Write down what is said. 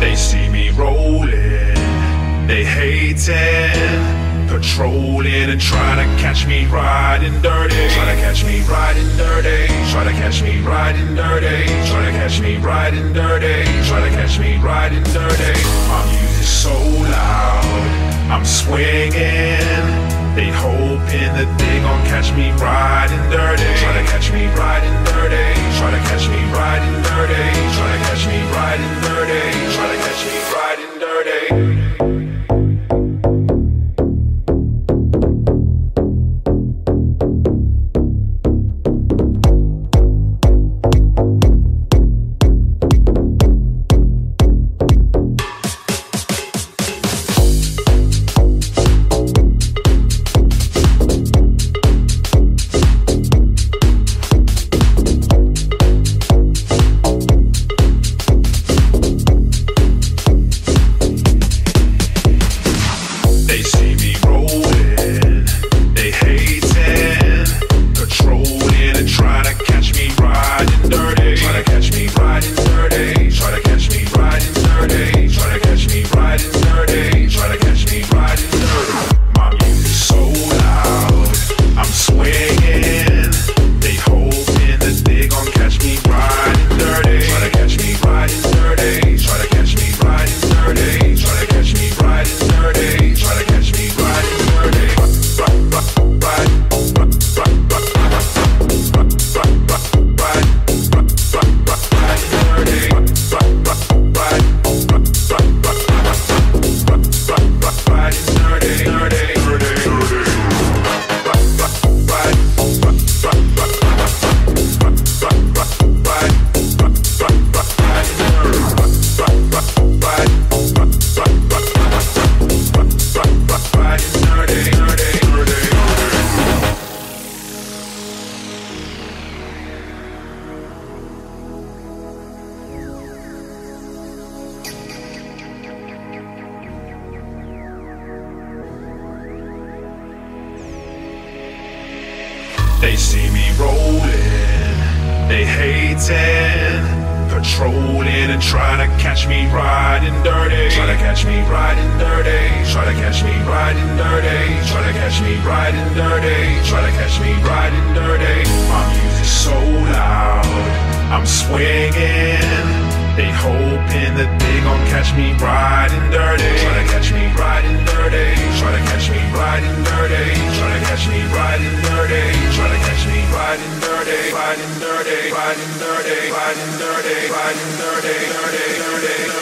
They see me rolling, they hating, patrolling and trying to catch me riding dirty. Try to catch me riding dirty. Try to catch me riding dirty. Try to catch me riding dirty. Try to catch me riding dirty. My music's so loud, I'm swinging. They hoping that they gon' catch me riding dirty. Try to catch me riding dirty. Try to catch me riding dirty. They see me rolling, they hating, patrolling and trying to catch me riding dirty. Try to catch me riding dirty. Try to catch me riding dirty. Try to catch me riding dirty. Try to catch me riding dirty. My music's so loud, I'm swinging. They hoping that they gon' catch me riding dirty. Try to catch me riding dirty. Try to catch me riding dirty. Try to catch me riding dirty. Dirty. Riding dirty. Riding dirty. Riding dirty. Dirty. Dirty. Dirty.